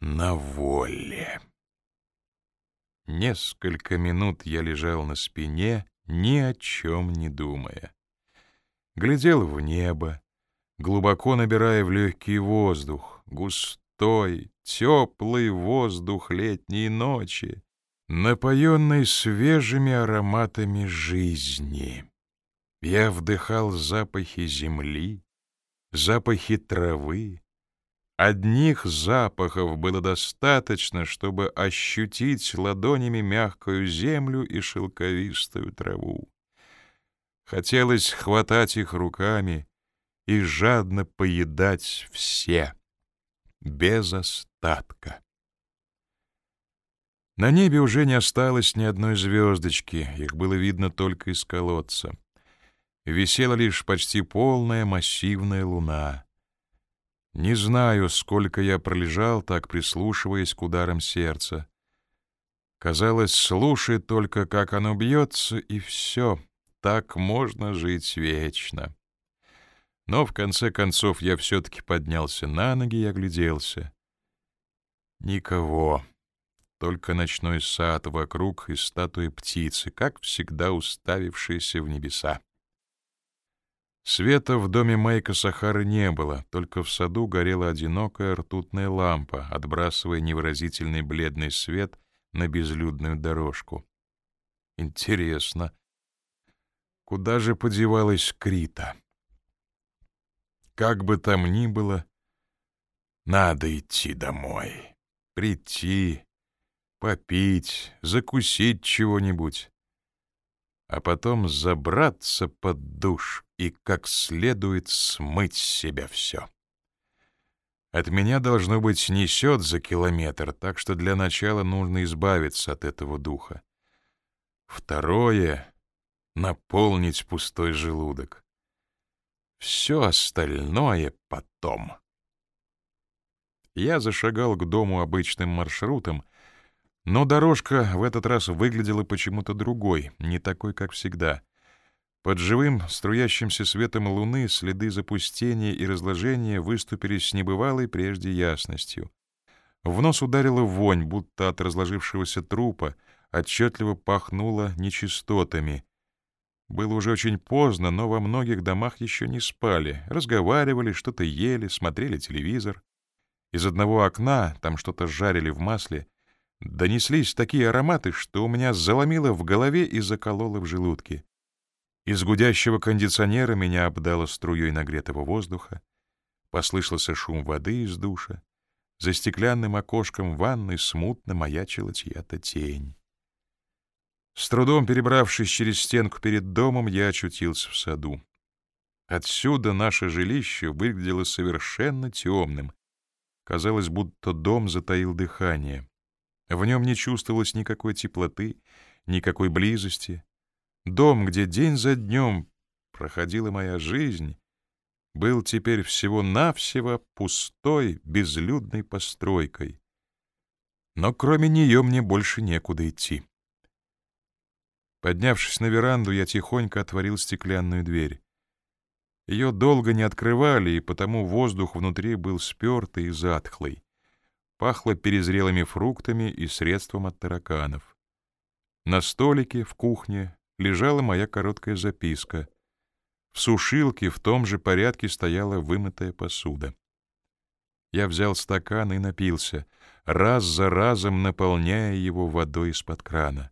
на воле. Несколько минут я лежал на спине, ни о чем не думая. Глядел в небо, глубоко набирая в легкий воздух, густой, теплый воздух летней ночи, напоенный свежими ароматами жизни. Я вдыхал запахи земли, запахи травы, Одних запахов было достаточно, чтобы ощутить ладонями мягкую землю и шелковистую траву. Хотелось хватать их руками и жадно поедать все, без остатка. На небе уже не осталось ни одной звездочки, их было видно только из колодца. Висела лишь почти полная массивная луна — не знаю, сколько я пролежал, так прислушиваясь к ударам сердца. Казалось, слушай только, как оно бьется, и все. Так можно жить вечно. Но в конце концов я все-таки поднялся на ноги и огляделся. Никого. Только ночной сад вокруг и статуи птицы, как всегда уставившиеся в небеса. Света в доме Майка Сахары не было, только в саду горела одинокая ртутная лампа, отбрасывая невыразительный бледный свет на безлюдную дорожку. Интересно, куда же подевалась Крита? Как бы там ни было, надо идти домой, прийти, попить, закусить чего-нибудь а потом забраться под душ и как следует смыть с себя все. От меня, должно быть, несет за километр, так что для начала нужно избавиться от этого духа. Второе — наполнить пустой желудок. Все остальное потом. Я зашагал к дому обычным маршрутом — но дорожка в этот раз выглядела почему-то другой, не такой, как всегда. Под живым, струящимся светом луны следы запустения и разложения выступили с небывалой прежде ясностью. В нос ударила вонь, будто от разложившегося трупа, отчетливо пахнуло нечистотами. Было уже очень поздно, но во многих домах еще не спали, разговаривали, что-то ели, смотрели телевизор. Из одного окна, там что-то жарили в масле, Донеслись такие ароматы, что у меня заломило в голове и закололо в желудке. Из гудящего кондиционера меня обдало струей нагретого воздуха. Послышался шум воды из душа. За стеклянным окошком ванной смутно маячила чья-то тень. С трудом перебравшись через стенку перед домом, я очутился в саду. Отсюда наше жилище выглядело совершенно темным. Казалось, будто дом затаил дыхание. В нем не чувствовалось никакой теплоты, никакой близости. Дом, где день за днем проходила моя жизнь, был теперь всего-навсего пустой, безлюдной постройкой. Но кроме нее мне больше некуда идти. Поднявшись на веранду, я тихонько отворил стеклянную дверь. Ее долго не открывали, и потому воздух внутри был спертый и затхлый пахло перезрелыми фруктами и средством от тараканов. На столике в кухне лежала моя короткая записка. В сушилке в том же порядке стояла вымытая посуда. Я взял стакан и напился, раз за разом наполняя его водой из-под крана.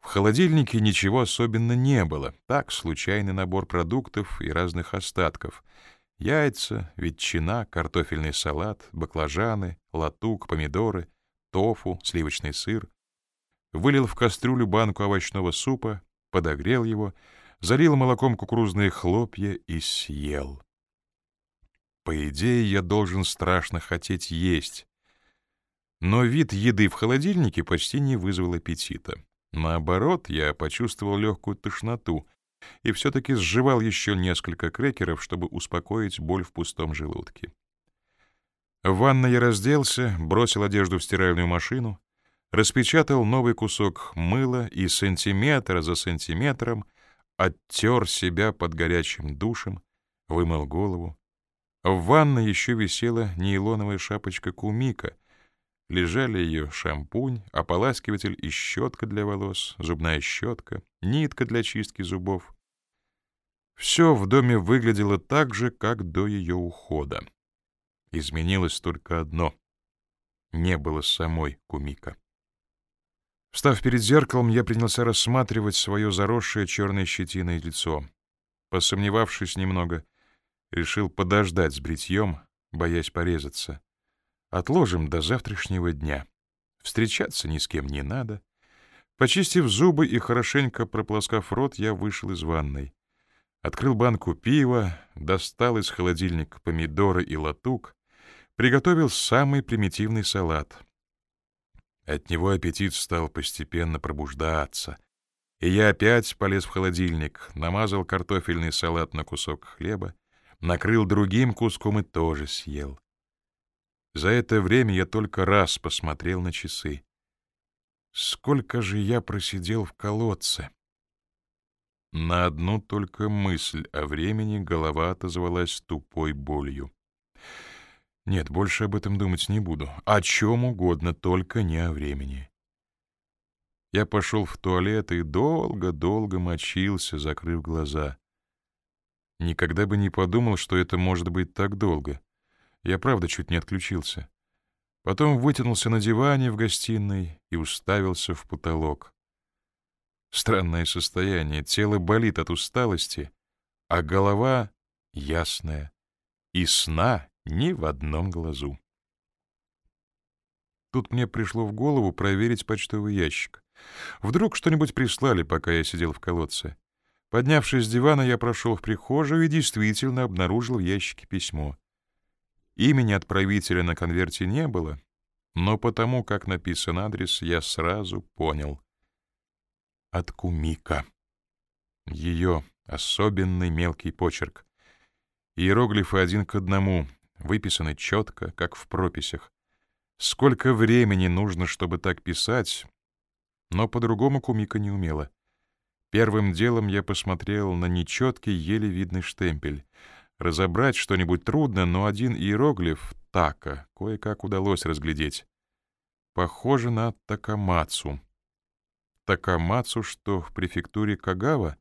В холодильнике ничего особенно не было, так, случайный набор продуктов и разных остатков — Яйца, ветчина, картофельный салат, баклажаны, латук, помидоры, тофу, сливочный сыр. Вылил в кастрюлю банку овощного супа, подогрел его, залил молоком кукурузные хлопья и съел. По идее, я должен страшно хотеть есть. Но вид еды в холодильнике почти не вызвал аппетита. Наоборот, я почувствовал легкую тошноту, и все-таки сживал еще несколько крекеров, чтобы успокоить боль в пустом желудке. В ванной я разделся, бросил одежду в стиральную машину, распечатал новый кусок мыла и сантиметр за сантиметром оттер себя под горячим душем, вымыл голову. В ванной еще висела нейлоновая шапочка кумика, лежали ее шампунь, ополаскиватель и щетка для волос, зубная щетка, нитка для чистки зубов. Все в доме выглядело так же, как до ее ухода. Изменилось только одно — не было самой Кумика. Встав перед зеркалом, я принялся рассматривать свое заросшее черной щетиной лицо. Посомневавшись немного, решил подождать с бритьем, боясь порезаться. Отложим до завтрашнего дня. Встречаться ни с кем не надо. Почистив зубы и хорошенько прополоскав рот, я вышел из ванной. Открыл банку пива, достал из холодильника помидоры и латук, приготовил самый примитивный салат. От него аппетит стал постепенно пробуждаться. И я опять полез в холодильник, намазал картофельный салат на кусок хлеба, накрыл другим куском и тоже съел. За это время я только раз посмотрел на часы. Сколько же я просидел в колодце? На одну только мысль о времени голова отозвалась тупой болью. Нет, больше об этом думать не буду. О чем угодно, только не о времени. Я пошел в туалет и долго-долго мочился, закрыв глаза. Никогда бы не подумал, что это может быть так долго. Я правда чуть не отключился. Потом вытянулся на диване в гостиной и уставился в потолок. Странное состояние. Тело болит от усталости, а голова ясная. И сна ни в одном глазу. Тут мне пришло в голову проверить почтовый ящик. Вдруг что-нибудь прислали, пока я сидел в колодце. Поднявшись с дивана, я прошел в прихожую и действительно обнаружил в ящике письмо. Имени отправителя на конверте не было, но потому, как написан адрес, я сразу понял. От Кумика. Ее особенный мелкий почерк. Иероглифы один к одному, выписаны четко, как в прописях. Сколько времени нужно, чтобы так писать, но по-другому Кумика не умела. Первым делом я посмотрел на нечеткий, еле видный штемпель — Разобрать что-нибудь трудно, но один иероглиф «така» кое-как удалось разглядеть. Похоже на Такамацу. Такамацу, что в префектуре Кагава?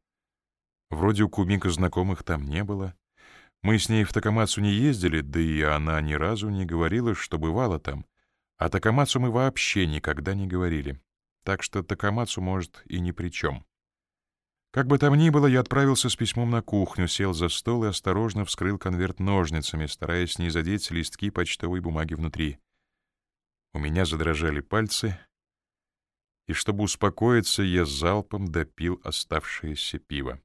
Вроде у Кумика знакомых там не было. Мы с ней в Такамацу не ездили, да и она ни разу не говорила, что бывала там. А Такамацу мы вообще никогда не говорили. Так что Такамацу, может, и ни при чем. Как бы там ни было, я отправился с письмом на кухню, сел за стол и осторожно вскрыл конверт ножницами, стараясь не задеть листки почтовой бумаги внутри. У меня задрожали пальцы, и чтобы успокоиться, я залпом допил оставшееся пиво.